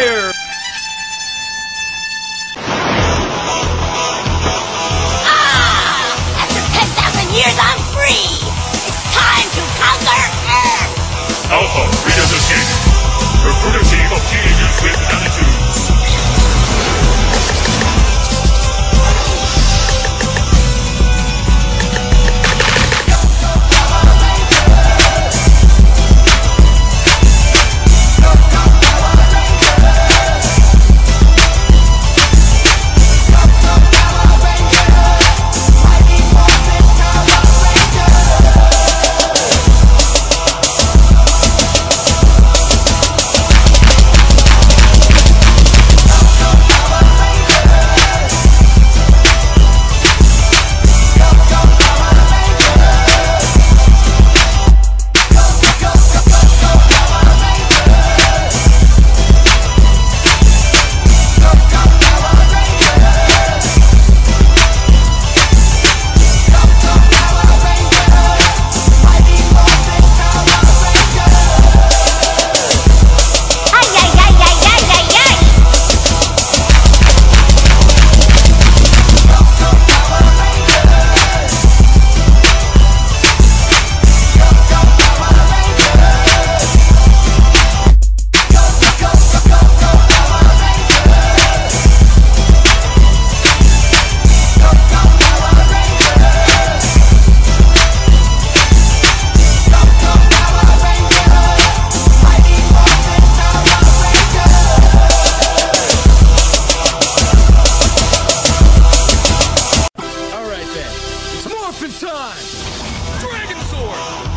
fire! Ah! After 10,000 years, I'm free! It's time to conquer Earth! Alpha, Rita's escape. Her brutal team of is with attitude. time! Dragonzord!